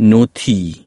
Nothi.